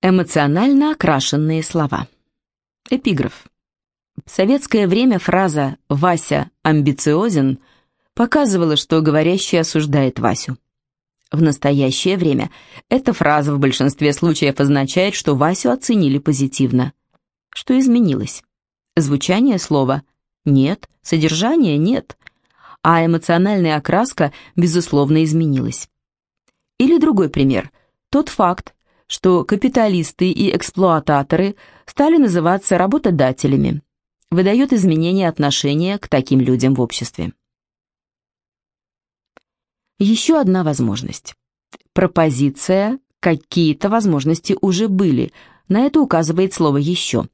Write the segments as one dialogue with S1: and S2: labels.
S1: Эмоционально окрашенные слова. Эпиграф. В советское время фраза «Вася амбициозен» показывала, что говорящий осуждает Васю. В настоящее время эта фраза в большинстве случаев означает, что Васю оценили позитивно. Что изменилось? Звучание слова «нет», содержание «нет», а эмоциональная окраска, безусловно, изменилась. Или другой пример. Тот факт, что капиталисты и эксплуататоры стали называться работодателями, выдает изменение отношения к таким людям в обществе. Еще одна возможность. Пропозиция «какие-то возможности уже были», на это указывает слово «еще».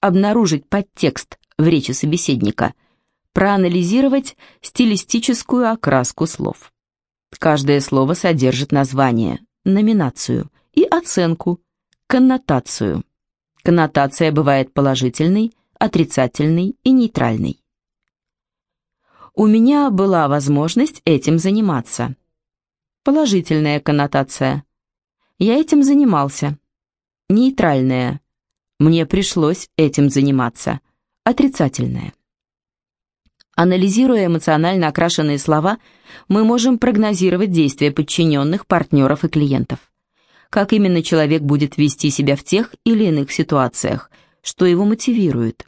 S1: Обнаружить подтекст в речи собеседника, проанализировать стилистическую окраску слов. Каждое слово содержит название, номинацию, и оценку, коннотацию. Коннотация бывает положительной, отрицательной и нейтральной. У меня была возможность этим заниматься. Положительная коннотация. Я этим занимался. Нейтральная. Мне пришлось этим заниматься. Отрицательная. Анализируя эмоционально окрашенные слова, мы можем прогнозировать действия подчиненных, партнеров и клиентов как именно человек будет вести себя в тех или иных ситуациях, что его мотивирует.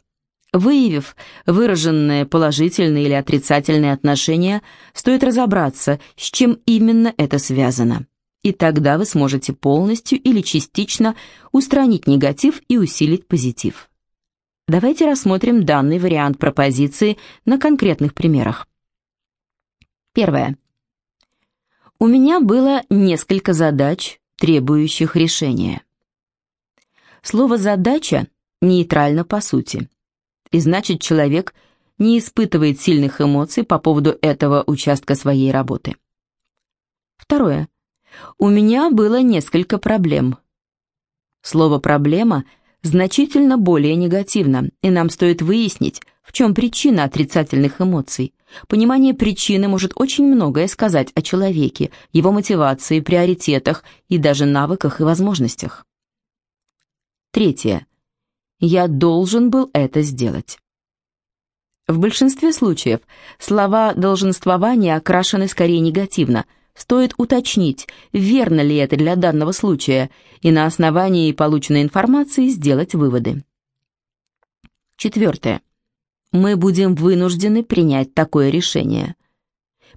S1: Выявив выраженные положительные или отрицательные отношения, стоит разобраться, с чем именно это связано. И тогда вы сможете полностью или частично устранить негатив и усилить позитив. Давайте рассмотрим данный вариант пропозиции на конкретных примерах. Первое. У меня было несколько задач, требующих решения. Слово «задача» нейтрально по сути, и значит человек не испытывает сильных эмоций по поводу этого участка своей работы. Второе. У меня было несколько проблем. Слово «проблема» значительно более негативно, и нам стоит выяснить, в чем причина отрицательных эмоций, Понимание причины может очень многое сказать о человеке, его мотивации, приоритетах и даже навыках и возможностях. Третье. Я должен был это сделать. В большинстве случаев слова долженствования окрашены скорее негативно. Стоит уточнить, верно ли это для данного случая, и на основании полученной информации сделать выводы. Четвертое мы будем вынуждены принять такое решение.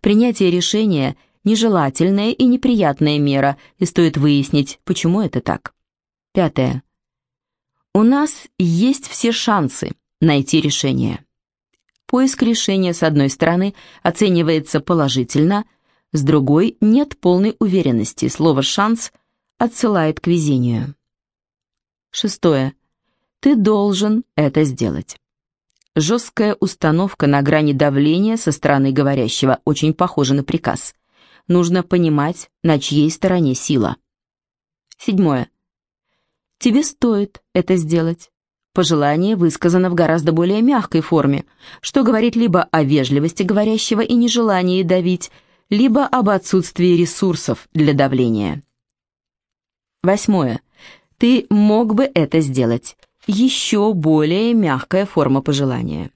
S1: Принятие решения – нежелательная и неприятная мера, и стоит выяснить, почему это так. Пятое. У нас есть все шансы найти решение. Поиск решения, с одной стороны, оценивается положительно, с другой – нет полной уверенности, слово «шанс» отсылает к везению. Шестое. Ты должен это сделать. Жесткая установка на грани давления со стороны говорящего очень похожа на приказ. Нужно понимать, на чьей стороне сила. Седьмое. Тебе стоит это сделать. Пожелание высказано в гораздо более мягкой форме, что говорит либо о вежливости говорящего и нежелании давить, либо об отсутствии ресурсов для давления. Восьмое. Ты мог бы это сделать еще более мягкая форма пожелания.